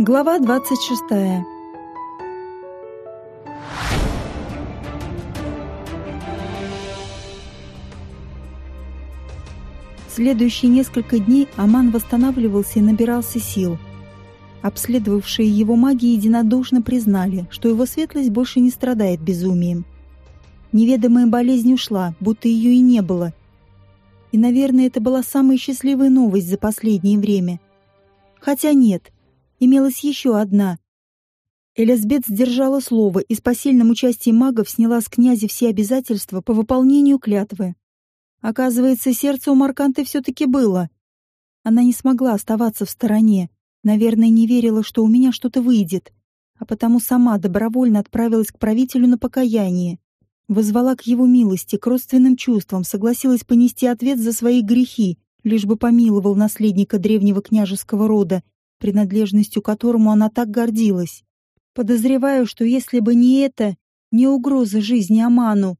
Глава 26. Следующие несколько дней Аман восстанавливался и набирался сил. Обследовавшие его маги единодушно признали, что его светлость больше не страдает безумием. Неведомая болезнь ушла, будто ее и не было. И, наверное, это была самая счастливая новость за последнее время. Хотя нет, имелась еще одна. Элизабет сдержала слово и с посильным участием магов сняла с князя все обязательства по выполнению клятвы. Оказывается, сердце у Марканты все-таки было. Она не смогла оставаться в стороне. Наверное, не верила, что у меня что-то выйдет, а потому сама добровольно отправилась к правителю на покаяние. Возвала к его милости, к родственным чувствам, согласилась понести ответ за свои грехи, лишь бы помиловал наследника древнего княжеского рода, принадлежностью которому она так гордилась. Подозреваю, что если бы не это, не угроза жизни Аману,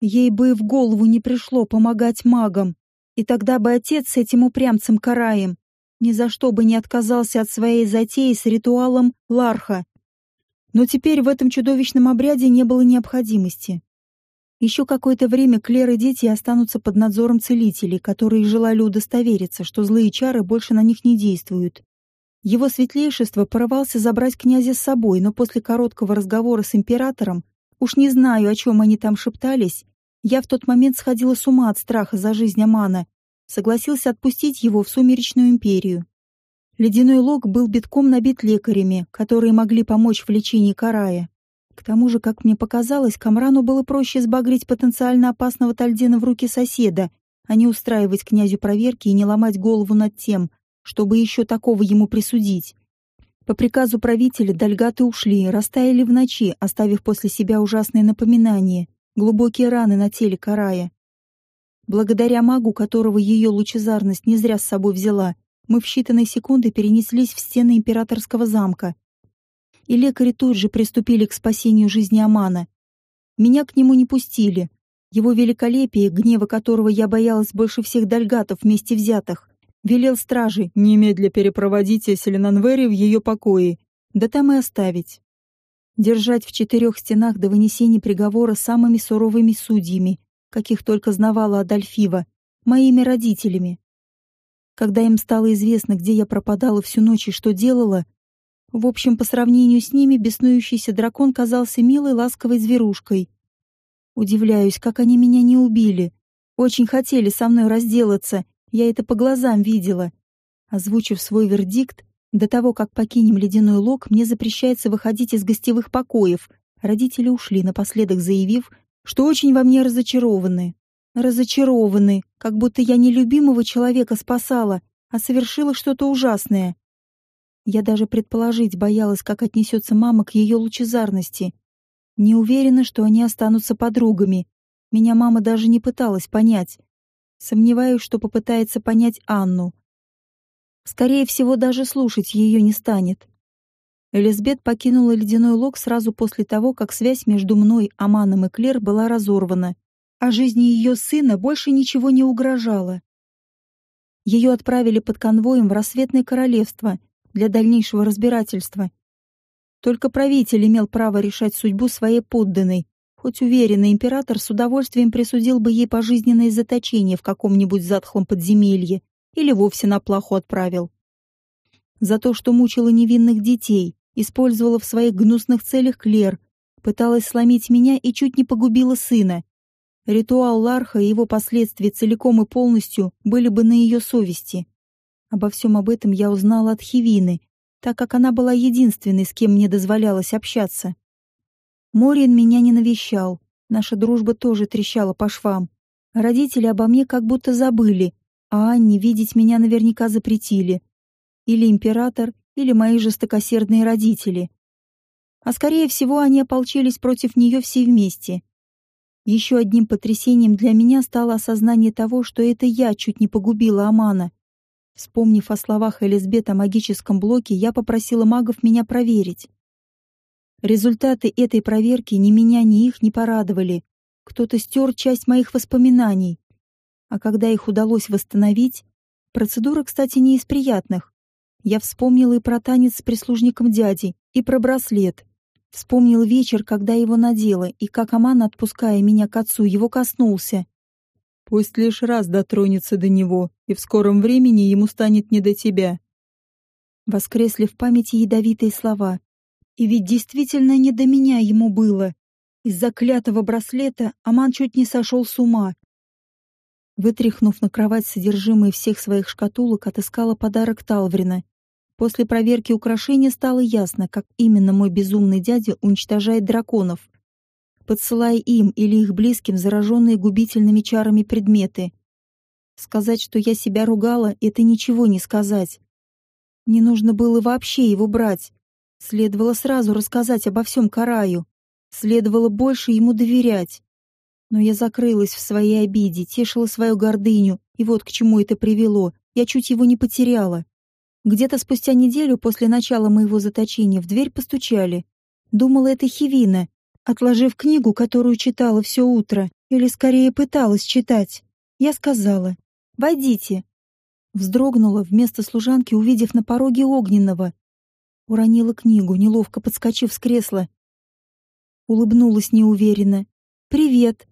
ей бы в голову не пришло помогать магам, и тогда бы отец с этим упрямцем Караем ни за что бы не отказался от своей затеи с ритуалом Ларха. Но теперь в этом чудовищном обряде не было необходимости. Еще какое-то время Клер и дети останутся под надзором целителей, которые желали удостовериться, что злые чары больше на них не действуют. Его светлейшество порывался забрать князя с собой, но после короткого разговора с императором, уж не знаю, о чем они там шептались, я в тот момент сходила с ума от страха за жизнь Амана, согласился отпустить его в Сумеречную империю. Ледяной лог был битком набит лекарями, которые могли помочь в лечении Карая. К тому же, как мне показалось, Камрану было проще сбагрить потенциально опасного Тальдена в руки соседа, а не устраивать князю проверки и не ломать голову над тем, чтобы еще такого ему присудить. По приказу правителя дальгаты ушли, растаяли в ночи, оставив после себя ужасные напоминания, глубокие раны на теле Карая. Благодаря магу, которого ее лучезарность не зря с собой взяла, мы в считанные секунды перенеслись в стены императорского замка. И лекари тут же приступили к спасению жизни Амана. Меня к нему не пустили. Его великолепие, гнева которого я боялась больше всех дальгатов вместе взятых, велел стражи немедля перепроводить Эселенанвери в ее покои, да там и оставить. Держать в четырех стенах до вынесения приговора самыми суровыми судьями, каких только знавала Адольфива, моими родителями. Когда им стало известно, где я пропадала всю ночь и что делала, в общем, по сравнению с ними беснующийся дракон казался милой ласковой зверушкой. Удивляюсь, как они меня не убили. Очень хотели со мной разделаться, я это по глазам видела. Озвучив свой вердикт, до того, как покинем ледяной лог, мне запрещается выходить из гостевых покоев. Родители ушли, напоследок заявив, что очень во мне разочарованы. Разочарованы, как будто я не любимого человека спасала, а совершила что-то ужасное. Я даже предположить боялась, как отнесется мама к ее лучезарности. Не уверена, что они останутся подругами. Меня мама даже не пыталась понять. Сомневаюсь, что попытается понять Анну. Скорее всего, даже слушать ее не станет. Элизабет покинула ледяной лог сразу после того, как связь между мной, Аманом и Клер была разорвана, а жизни ее сына больше ничего не угрожало. Ее отправили под конвоем в Рассветное Королевство для дальнейшего разбирательства. Только правитель имел право решать судьбу своей подданной, хоть уверенный император с удовольствием присудил бы ей пожизненное заточение в каком-нибудь затхлом подземелье или вовсе на плаху отправил за то, что мучила невинных детей, использовала в своих гнусных целях Клер, пыталась сломить меня и чуть не погубила сына. Ритуал Ларха и его последствия целиком и полностью были бы на ее совести. Обо всем об этом я узнала от Хивины, так как она была единственной, с кем мне дозволялось общаться. Морин меня не навещал, наша дружба тоже трещала по швам. Родители обо мне как будто забыли, а Анне видеть меня наверняка запретили. Или император, или мои жестокосердные родители. А скорее всего, они ополчились против нее все вместе. Еще одним потрясением для меня стало осознание того, что это я чуть не погубила Амана. Вспомнив о словах Элизбет о магическом блоке, я попросила магов меня проверить. Результаты этой проверки ни меня, ни их не порадовали. Кто-то стер часть моих воспоминаний. А когда их удалось восстановить, процедура, кстати, не из приятных, Я вспомнила и про танец с прислужником дяди, и про браслет. Вспомнил вечер, когда его надела, и как Аман, отпуская меня к отцу, его коснулся. Пусть лишь раз дотронется до него, и в скором времени ему станет не до тебя. Воскресли в памяти ядовитые слова. И ведь действительно не до меня ему было. Из-за клятого браслета Аман чуть не сошел с ума. Вытряхнув на кровать содержимое всех своих шкатулок, отыскала подарок Талврина. После проверки украшения стало ясно, как именно мой безумный дядя уничтожает драконов, подсылая им или их близким зараженные губительными чарами предметы. Сказать, что я себя ругала, это ничего не сказать. Не нужно было вообще его брать. Следовало сразу рассказать обо всем Караю. Следовало больше ему доверять. Но я закрылась в своей обиде, тешила свою гордыню, и вот к чему это привело. Я чуть его не потеряла. Где-то спустя неделю после начала моего заточения в дверь постучали. Думала, это Хивина, отложив книгу, которую читала все утро, или скорее пыталась читать. Я сказала «Войдите». Вздрогнула, вместо служанки увидев на пороге огненного. Уронила книгу, неловко подскочив с кресла. Улыбнулась неуверенно. «Привет».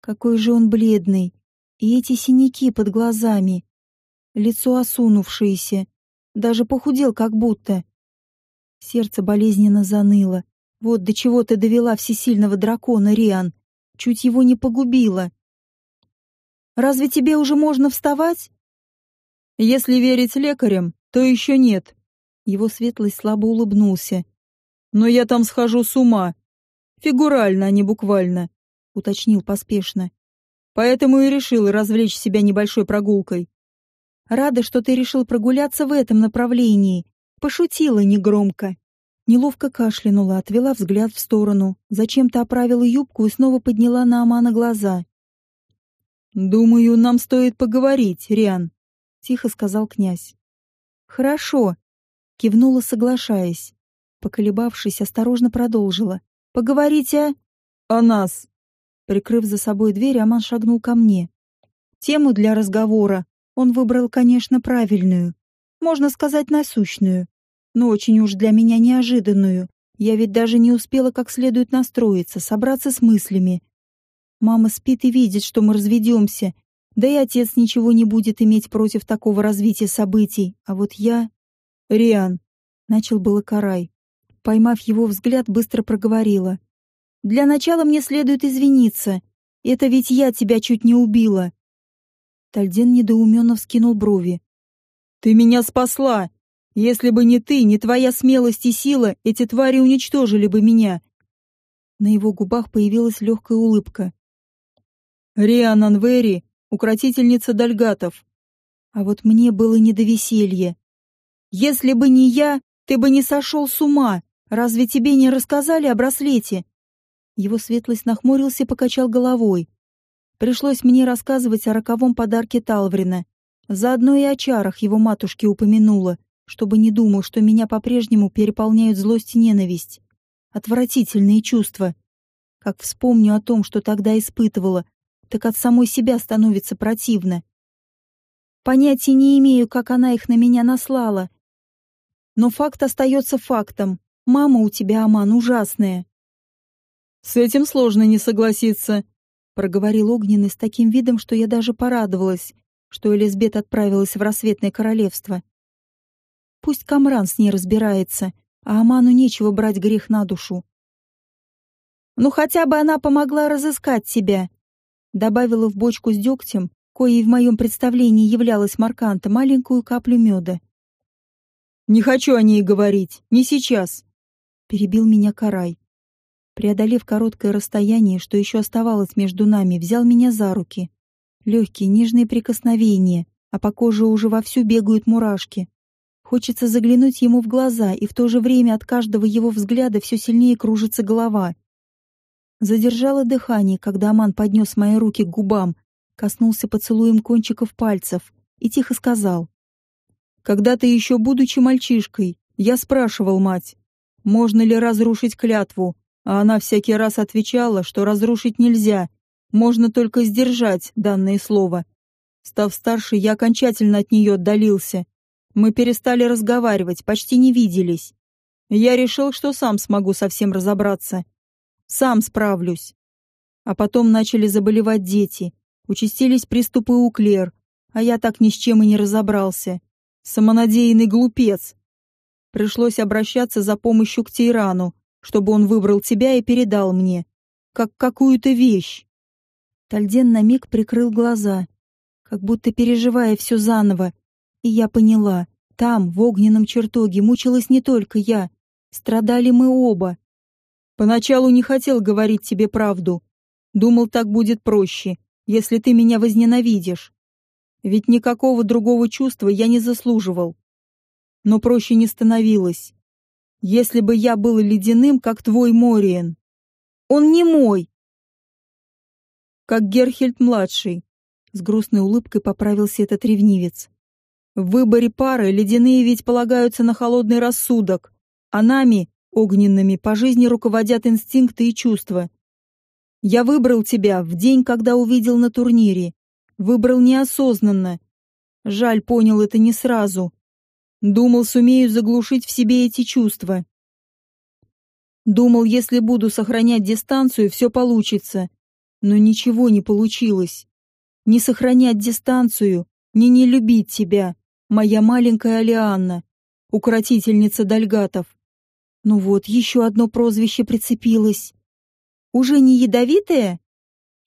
Какой же он бледный. И эти синяки под глазами. Лицо осунувшееся. Даже похудел как будто. Сердце болезненно заныло. Вот до чего ты довела всесильного дракона, Риан. Чуть его не погубила. Разве тебе уже можно вставать? Если верить лекарям, то еще нет. Его светлость слабо улыбнулся. Но я там схожу с ума. Фигурально, а не буквально, уточнил поспешно. Поэтому и решил развлечь себя небольшой прогулкой. Рада, что ты решил прогуляться в этом направлении. Пошутила негромко. Неловко кашлянула, отвела взгляд в сторону, зачем-то оправила юбку и снова подняла на Амана глаза. «Думаю, нам стоит поговорить, Риан», — тихо сказал князь. «Хорошо», — кивнула, соглашаясь. Поколебавшись, осторожно продолжила. «Поговорите о...» «О нас». Прикрыв за собой дверь, Аман шагнул ко мне. Тему для разговора он выбрал, конечно, правильную. Можно сказать, насущную но очень уж для меня неожиданную. Я ведь даже не успела как следует настроиться, собраться с мыслями. Мама спит и видит, что мы разведемся, да и отец ничего не будет иметь против такого развития событий. А вот я... Риан. Начал было Карай. Поймав его взгляд, быстро проговорила. Для начала мне следует извиниться. Это ведь я тебя чуть не убила. Тальден недоуменно вскинул брови. «Ты меня спасла! Если бы не ты, не твоя смелость и сила, эти твари уничтожили бы меня. На его губах появилась легкая улыбка. Риан Анвери, укротительница дальгатов. А вот мне было не до веселья. Если бы не я, ты бы не сошел с ума. Разве тебе не рассказали о браслете? Его светлость нахмурился и покачал головой. Пришлось мне рассказывать о роковом подарке Талврина. Заодно и о чарах его матушки упомянула чтобы не думал, что меня по-прежнему переполняют злость и ненависть. Отвратительные чувства. Как вспомню о том, что тогда испытывала, так от самой себя становится противно. Понятия не имею, как она их на меня наслала. Но факт остается фактом. Мама у тебя, Аман, ужасная. «С этим сложно не согласиться», — проговорил Огненный с таким видом, что я даже порадовалась, что Элизбет отправилась в рассветное королевство. Пусть Камран с ней разбирается, а Аману нечего брать грех на душу. «Ну хотя бы она помогла разыскать тебя», — добавила в бочку с дегтем, коей в моем представлении являлась Марканта, маленькую каплю меда. «Не хочу о ней говорить, не сейчас», — перебил меня Карай. Преодолев короткое расстояние, что еще оставалось между нами, взял меня за руки. Легкие, нежные прикосновения, а по коже уже вовсю бегают мурашки. Хочется заглянуть ему в глаза, и в то же время от каждого его взгляда все сильнее кружится голова. Задержала дыхание, когда Аман поднес мои руки к губам, коснулся поцелуем кончиков пальцев и тихо сказал. «Когда-то еще будучи мальчишкой, я спрашивал мать, можно ли разрушить клятву, а она всякий раз отвечала, что разрушить нельзя, можно только сдержать данное слово. Став старше, я окончательно от нее отдалился, Мы перестали разговаривать, почти не виделись. Я решил, что сам смогу совсем разобраться. Сам справлюсь. А потом начали заболевать дети. Участились приступы у Клер, а я так ни с чем и не разобрался. Самонадеянный глупец. Пришлось обращаться за помощью к Тейрану, чтобы он выбрал тебя и передал мне. Как какую-то вещь. Тальден на миг прикрыл глаза, как будто переживая все заново. И я поняла, там, в огненном чертоге, мучилась не только я. Страдали мы оба. Поначалу не хотел говорить тебе правду. Думал, так будет проще, если ты меня возненавидишь. Ведь никакого другого чувства я не заслуживал. Но проще не становилось. Если бы я был ледяным, как твой Мориен. Он не мой. Как Герхельд-младший. С грустной улыбкой поправился этот ревнивец. В выборе пары ледяные ведь полагаются на холодный рассудок, а нами, огненными, по жизни руководят инстинкты и чувства. Я выбрал тебя в день, когда увидел на турнире. Выбрал неосознанно. Жаль, понял это не сразу. Думал, сумею заглушить в себе эти чувства. Думал, если буду сохранять дистанцию, все получится. Но ничего не получилось. Не сохранять дистанцию, не не любить тебя, моя маленькая Алианна, укротительница дальгатов. Ну вот, еще одно прозвище прицепилось. Уже не ядовитое?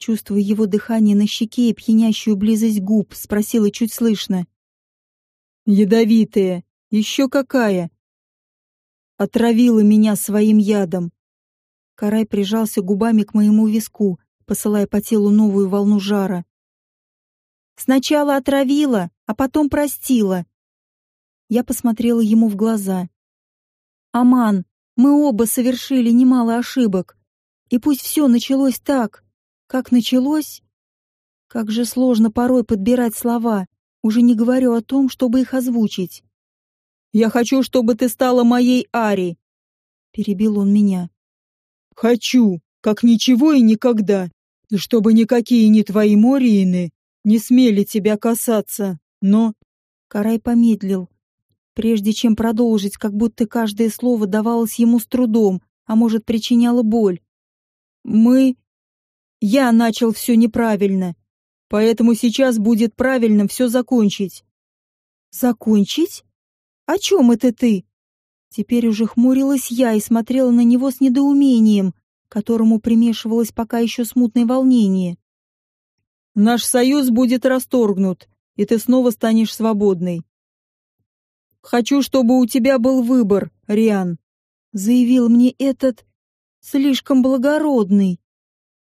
Чувствуя его дыхание на щеке и пьянящую близость губ, спросила чуть слышно. «Ядовитая! Еще какая!» Отравила меня своим ядом. Карай прижался губами к моему виску, посылая по телу новую волну жара. «Сначала отравила, а потом простила». Я посмотрела ему в глаза. «Аман, мы оба совершили немало ошибок. И пусть все началось так, как началось? Как же сложно порой подбирать слова, уже не говорю о том, чтобы их озвучить. «Я хочу, чтобы ты стала моей Ари!» Перебил он меня. «Хочу, как ничего и никогда, чтобы никакие не твои Мориины не смели тебя касаться, но...» Карай помедлил, прежде чем продолжить, как будто каждое слово давалось ему с трудом, а может, причиняло боль. «Мы я начал все неправильно, поэтому сейчас будет правильно все закончить. Закончить? О чем это ты? Теперь уже хмурилась я и смотрела на него с недоумением, которому примешивалось пока еще смутное волнение. Наш союз будет расторгнут, и ты снова станешь свободной. Хочу, чтобы у тебя был выбор, Риан, заявил мне этот слишком благородный.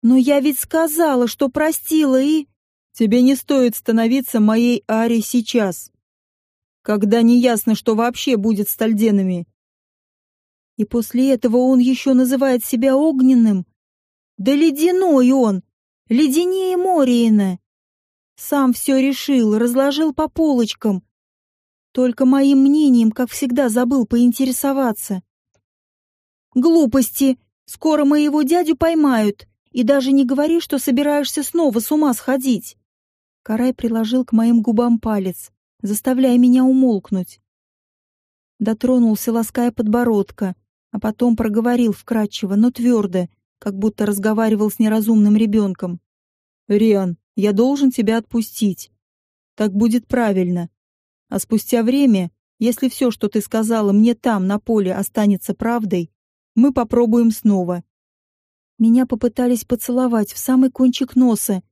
Но я ведь сказала, что простила и... Тебе не стоит становиться моей Ари сейчас, когда не ясно, что вообще будет с Тальденами. И после этого он еще называет себя огненным. Да ледяной он, леденее Мориина. Сам все решил, разложил по полочкам. Только моим мнением, как всегда, забыл поинтересоваться. Глупости. Скоро моего дядю поймают. И даже не говори, что собираешься снова с ума сходить. Карай приложил к моим губам палец, заставляя меня умолкнуть. Дотронулся, лаская подбородка, а потом проговорил вкратчиво, но твердо, как будто разговаривал с неразумным ребенком. «Риан, я должен тебя отпустить. Так будет правильно. А спустя время, если все, что ты сказала мне там, на поле, останется правдой, мы попробуем снова. Меня попытались поцеловать в самый кончик носа,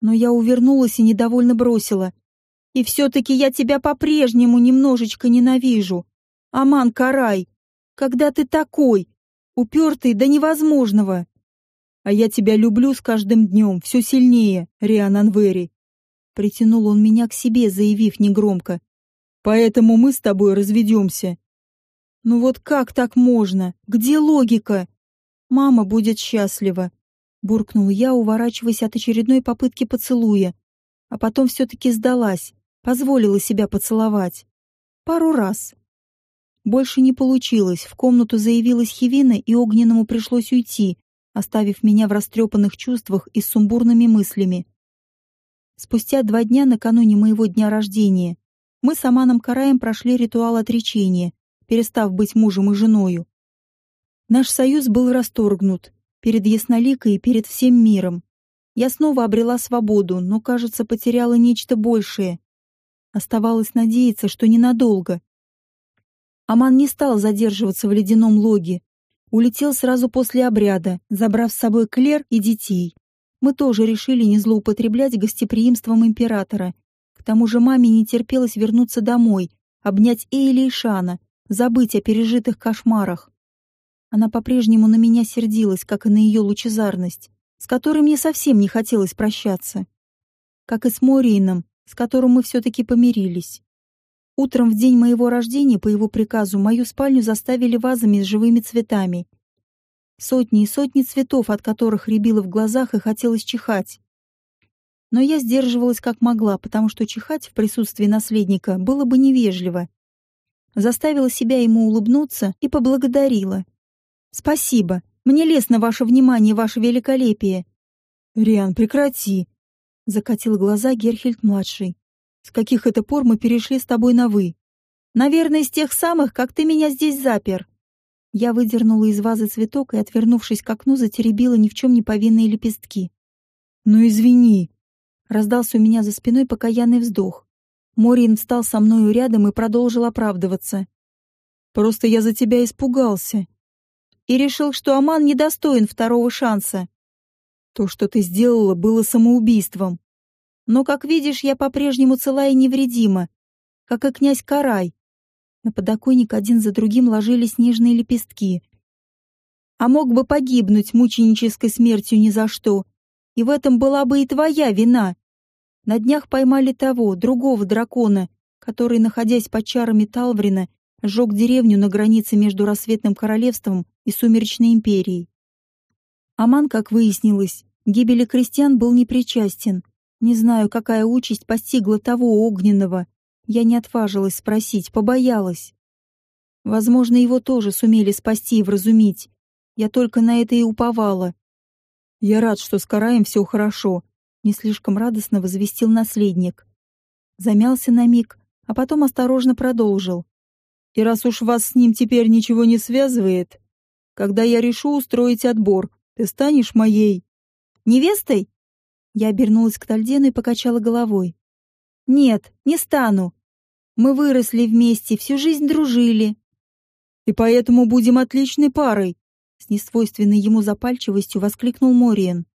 но я увернулась и недовольно бросила. «И все-таки я тебя по-прежнему немножечко ненавижу. Аман Карай, когда ты такой, упертый до невозможного!» «А я тебя люблю с каждым днем, все сильнее, Риан Анвери!» Притянул он меня к себе, заявив негромко. «Поэтому мы с тобой разведемся». «Ну вот как так можно? Где логика?» Мама будет счастлива, буркнул я, уворачиваясь от очередной попытки поцелуя, а потом все-таки сдалась, позволила себя поцеловать. Пару раз. Больше не получилось, в комнату заявилась Хивина, и Огненному пришлось уйти, оставив меня в растрепанных чувствах и с сумбурными мыслями. Спустя два дня накануне моего дня рождения мы с Аманом Караем прошли ритуал отречения, перестав быть мужем и женою. Наш союз был расторгнут перед Ясноликой и перед всем миром. Я снова обрела свободу, но, кажется, потеряла нечто большее. Оставалось надеяться, что ненадолго. Аман не стал задерживаться в ледяном логе. Улетел сразу после обряда, забрав с собой Клер и детей. Мы тоже решили не злоупотреблять гостеприимством императора. К тому же маме не терпелось вернуться домой, обнять Эйли и Шана, забыть о пережитых кошмарах. Она по-прежнему на меня сердилась, как и на ее лучезарность, с которой мне совсем не хотелось прощаться. Как и с Мориином, с которым мы все-таки помирились. Утром в день моего рождения, по его приказу, мою спальню заставили вазами с живыми цветами. Сотни и сотни цветов, от которых рябило в глазах и хотелось чихать. Но я сдерживалась как могла, потому что чихать в присутствии наследника было бы невежливо. Заставила себя ему улыбнуться и поблагодарила. «Спасибо. Мне лестно ваше внимание, ваше великолепие». «Риан, прекрати!» — закатил глаза Герхельд-младший. С каких это пор мы перешли с тобой на «вы»?» «Наверное, с тех самых, как ты меня здесь запер». Я выдернула из вазы цветок и, отвернувшись к окну, затеребила ни в чем не повинные лепестки. «Ну, извини», — раздался у меня за спиной покаянный вздох. Морин встал со мною рядом и продолжил оправдываться. «Просто я за тебя испугался». И решил, что Аман недостоин второго шанса. То, что ты сделала, было самоубийством. Но, как видишь, я по-прежнему цела и невредима, как и князь Карай. На подоконник один за другим ложились нежные лепестки. А мог бы погибнуть мученической смертью ни за что. И в этом была бы и твоя вина. На днях поймали того, другого дракона, который, находясь под чарами Талврина, сжег деревню на границе между Рассветным Королевством и Сумеречной Империей. Аман, как выяснилось, гибели крестьян был непричастен, не знаю, какая участь постигла того огненного. Я не отважилась спросить, побоялась. Возможно, его тоже сумели спасти и вразумить. Я только на это и уповала. Я рад, что с Караем все хорошо, не слишком радостно возвестил наследник. Замялся на миг, а потом осторожно продолжил. И раз уж вас с ним теперь ничего не связывает, когда я решу устроить отбор, ты станешь моей невестой? Я обернулась к Тальдену и покачала головой. «Нет, не стану. Мы выросли вместе, всю жизнь дружили». «И поэтому будем отличной парой», — с несвойственной ему запальчивостью воскликнул Мориен.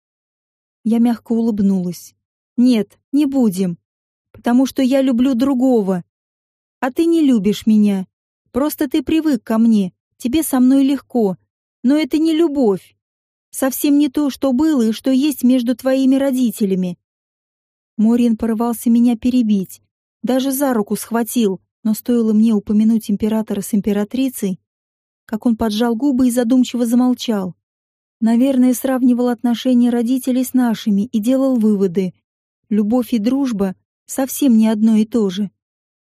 Я мягко улыбнулась. «Нет, не будем, потому что я люблю другого. А ты не любишь меня. Просто ты привык ко мне, тебе со мной легко. Но это не любовь. Совсем не то, что было и что есть между твоими родителями. Мориан порывался меня перебить, даже за руку схватил, но стоило мне упомянуть императора с императрицей, как он поджал губы и задумчиво замолчал. Наверное, сравнивал отношения родителей с нашими и делал выводы. Любовь и дружба совсем не одно и то же.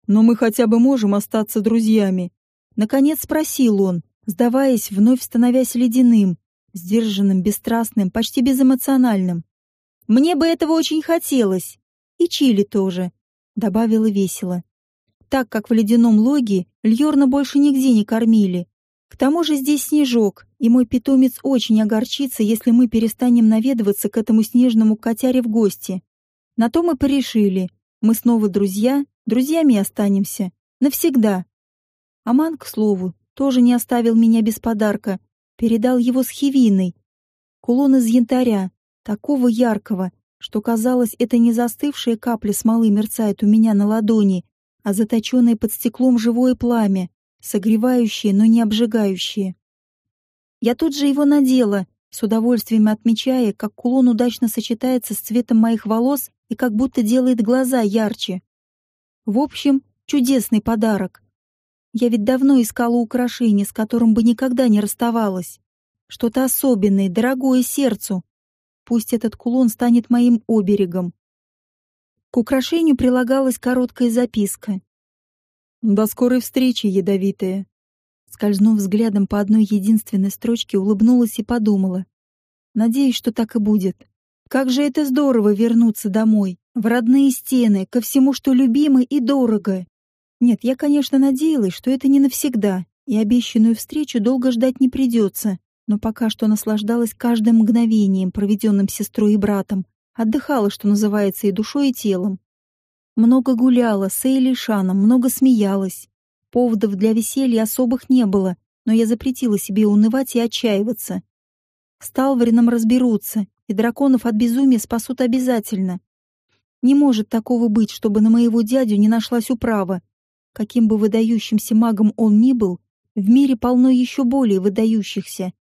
Но мы хотя бы можем остаться друзьями. Наконец спросил он, сдаваясь, вновь становясь ледяным, сдержанным, бесстрастным, почти безэмоциональным. «Мне бы этого очень хотелось. И Чили тоже», — добавила весело. «Так как в ледяном логе Льорна больше нигде не кормили. К тому же здесь снежок, и мой питомец очень огорчится, если мы перестанем наведываться к этому снежному котяре в гости. На то мы порешили. Мы снова друзья, друзьями останемся. Навсегда». Аман, к слову, тоже не оставил меня без подарка, передал его с хивиной. Кулон из янтаря, такого яркого, что казалось, это не застывшая капля смолы мерцает у меня на ладони, а заточенное под стеклом живое пламя, согревающее, но не обжигающее. Я тут же его надела, с удовольствием отмечая, как кулон удачно сочетается с цветом моих волос и как будто делает глаза ярче. В общем, чудесный подарок. Я ведь давно искала украшение, с которым бы никогда не расставалась. Что-то особенное, дорогое сердцу. Пусть этот кулон станет моим оберегом. К украшению прилагалась короткая записка. «До скорой встречи, ядовитая». Скользнув взглядом по одной единственной строчке, улыбнулась и подумала. Надеюсь, что так и будет. Как же это здорово вернуться домой, в родные стены, ко всему, что любимо и дорого. Нет, я, конечно, надеялась, что это не навсегда, и обещанную встречу долго ждать не придется, но пока что наслаждалась каждым мгновением, проведенным сестрой и братом, отдыхала, что называется, и душой, и телом. Много гуляла с Эйли Шаном, много смеялась. Поводов для веселья особых не было, но я запретила себе унывать и отчаиваться. С Талварином разберутся, и драконов от безумия спасут обязательно. Не может такого быть, чтобы на моего дядю не нашлась управа. Каким бы выдающимся магом он ни был, в мире полно еще более выдающихся,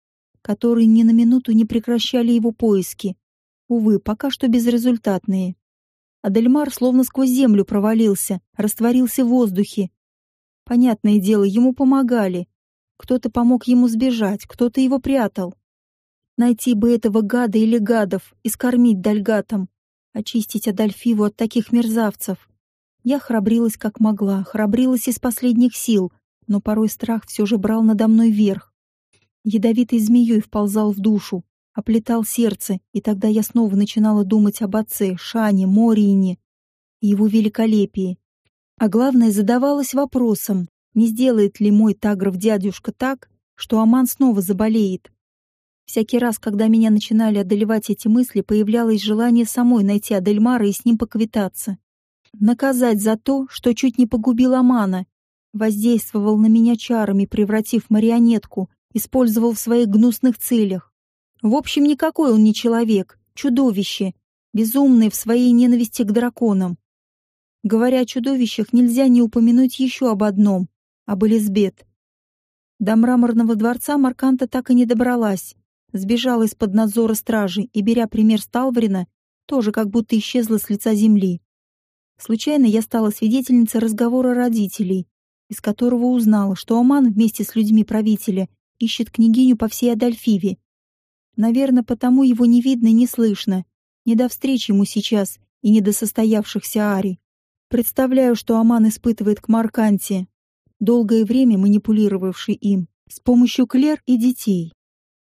которые ни на минуту не прекращали его поиски. Увы, пока что безрезультатные. Адельмар словно сквозь землю провалился, растворился в воздухе. Понятное дело, ему помогали. Кто-то помог ему сбежать, кто-то его прятал. Найти бы этого гада или гадов и скормить дальгатом. Очистить Адольфиву от таких мерзавцев. Я храбрилась как могла, храбрилась из последних сил, но порой страх все же брал надо мной верх. Ядовитой змеей вползал в душу, оплетал сердце, и тогда я снова начинала думать об отце, Шане, Мориине и его великолепии. А главное, задавалась вопросом, не сделает ли мой Тагров дядюшка так, что Аман снова заболеет. Всякий раз, когда меня начинали одолевать эти мысли, появлялось желание самой найти Адельмара и с ним поквитаться наказать за то, что чуть не погубил Амана, воздействовал на меня чарами, превратив марионетку, использовал в своих гнусных целях. В общем, никакой он не человек, чудовище, безумный в своей ненависти к драконам. Говоря о чудовищах, нельзя не упомянуть еще об одном — об Элизбет. До мраморного дворца Марканта так и не добралась, сбежала из-под надзора стражи и, беря пример Сталварина, тоже как будто исчезла с лица земли. Случайно я стала свидетельницей разговора родителей, из которого узнала, что Оман вместе с людьми правителя ищет княгиню по всей Адольфиве. Наверное, потому его не видно не слышно. Не до встречи ему сейчас и не до состоявшихся Ари. Представляю, что Аман испытывает к Марканте, долгое время манипулировавший им, с помощью Клер и детей.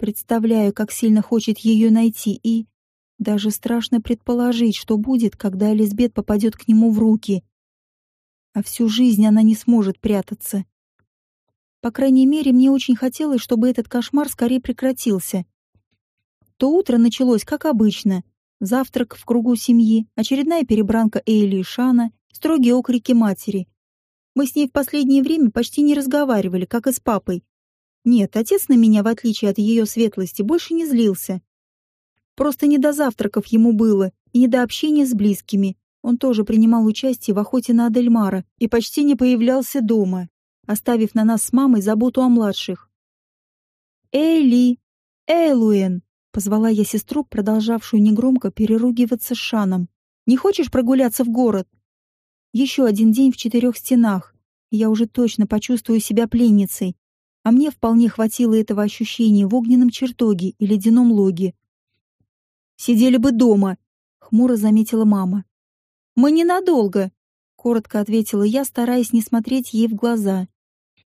Представляю, как сильно хочет ее найти и... Даже страшно предположить, что будет, когда Элизбет попадет к нему в руки. А всю жизнь она не сможет прятаться. По крайней мере, мне очень хотелось, чтобы этот кошмар скорее прекратился. То утро началось, как обычно. Завтрак в кругу семьи, очередная перебранка Эйли и Шана, строгие окрики матери. Мы с ней в последнее время почти не разговаривали, как и с папой. Нет, отец на меня, в отличие от ее светлости, больше не злился. Просто не до завтраков ему было, и не до общения с близкими. Он тоже принимал участие в охоте на Адельмара и почти не появлялся дома, оставив на нас с мамой заботу о младших. «Эйли! Эйлуэн!» — позвала я сестру, продолжавшую негромко переругиваться с Шаном. «Не хочешь прогуляться в город?» Еще один день в четырех стенах, я уже точно почувствую себя пленницей, а мне вполне хватило этого ощущения в огненном чертоге и ледяном логе, Сидели бы дома, хмуро заметила мама. Мы ненадолго, коротко ответила я, стараясь не смотреть ей в глаза.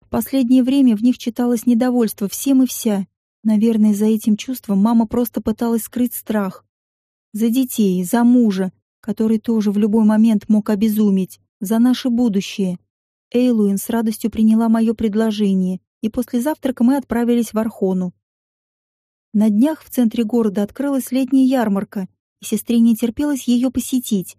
В последнее время в них читалось недовольство всем и вся. Наверное, за этим чувством мама просто пыталась скрыть страх. За детей, за мужа, который тоже в любой момент мог обезуметь, за наше будущее. Эйлуин с радостью приняла мое предложение, и после завтрака мы отправились в Архону. На днях в центре города открылась летняя ярмарка, и сестре не терпелось ее посетить,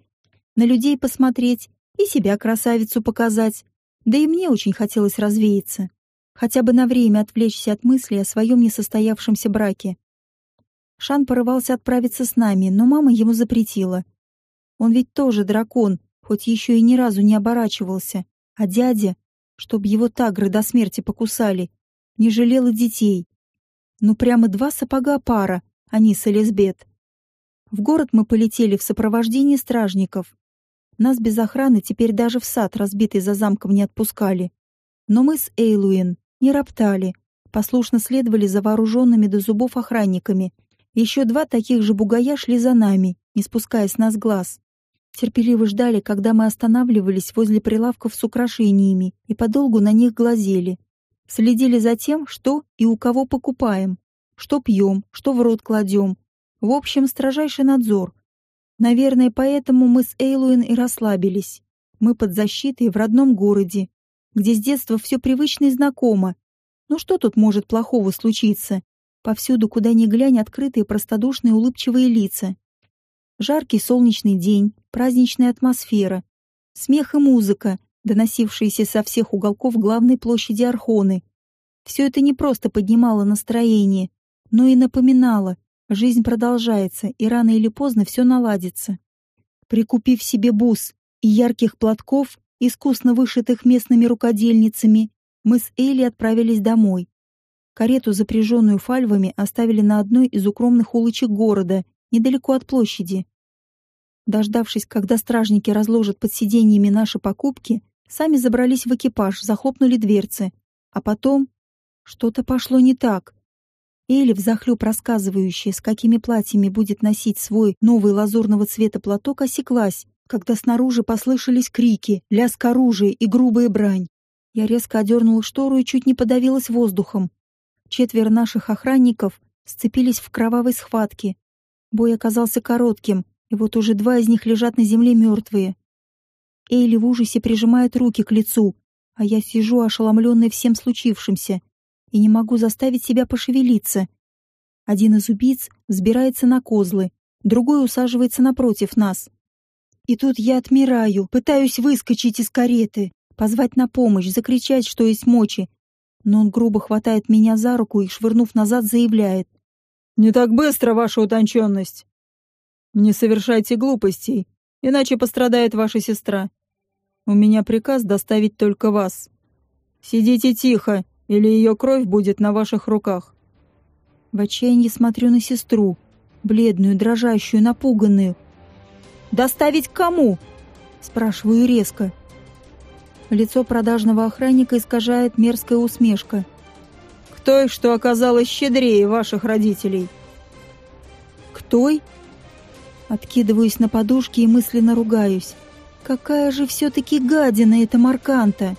на людей посмотреть и себя красавицу показать. Да и мне очень хотелось развеяться, хотя бы на время отвлечься от мыслей о своем несостоявшемся браке. Шан порывался отправиться с нами, но мама ему запретила. Он ведь тоже дракон, хоть еще и ни разу не оборачивался, а дядя, чтоб его тагры до смерти покусали, не жалел и детей. Ну прямо два сапога пара, они с Элизбет. В город мы полетели в сопровождении стражников. Нас без охраны теперь даже в сад, разбитый за замком, не отпускали. Но мы с Эйлуин не роптали, послушно следовали за вооруженными до зубов охранниками. Еще два таких же бугая шли за нами, не спуская с нас глаз. Терпеливо ждали, когда мы останавливались возле прилавков с украшениями и подолгу на них глазели. Следили за тем, что и у кого покупаем, что пьем, что в рот кладем. В общем, строжайший надзор. Наверное, поэтому мы с Эйлуин и расслабились. Мы под защитой в родном городе, где с детства все привычно и знакомо. Ну что тут может плохого случиться? Повсюду, куда ни глянь, открытые, простодушные, улыбчивые лица. Жаркий солнечный день, праздничная атмосфера, смех и музыка, доносившиеся со всех уголков главной площади Архоны. Все это не просто поднимало настроение, но и напоминало, жизнь продолжается, и рано или поздно все наладится. Прикупив себе бус и ярких платков, искусно вышитых местными рукодельницами, мы с Эйли отправились домой. Карету, запряженную фальвами, оставили на одной из укромных улочек города, недалеко от площади. Дождавшись, когда стражники разложат под сиденьями наши покупки, сами забрались в экипаж, захлопнули дверцы. А потом что-то пошло не так. Эйли, взахлёб рассказывающая, с какими платьями будет носить свой новый лазурного цвета платок, осеклась, когда снаружи послышались крики, лязг оружия и грубая брань. Я резко одернула штору и чуть не подавилась воздухом. Четверо наших охранников сцепились в кровавой схватке. Бой оказался коротким, и вот уже два из них лежат на земле мертвые. Эйли в ужасе прижимает руки к лицу, а я сижу ошеломленная всем случившимся и не могу заставить себя пошевелиться. Один из убийц взбирается на козлы, другой усаживается напротив нас. И тут я отмираю, пытаюсь выскочить из кареты, позвать на помощь, закричать, что есть мочи. Но он грубо хватает меня за руку и, швырнув назад, заявляет. «Не так быстро, ваша утонченность! Не совершайте глупостей, иначе пострадает ваша сестра. У меня приказ доставить только вас. Сидите тихо, или ее кровь будет на ваших руках». В отчаянии смотрю на сестру, бледную, дрожащую, напуганную, Доставить кому?» Спрашиваю резко. Лицо продажного охранника искажает мерзкая усмешка. «К той, что оказалась щедрее ваших родителей». «К той?» Откидываюсь на подушке и мысленно ругаюсь. «Какая же все-таки гадина эта Марканта!»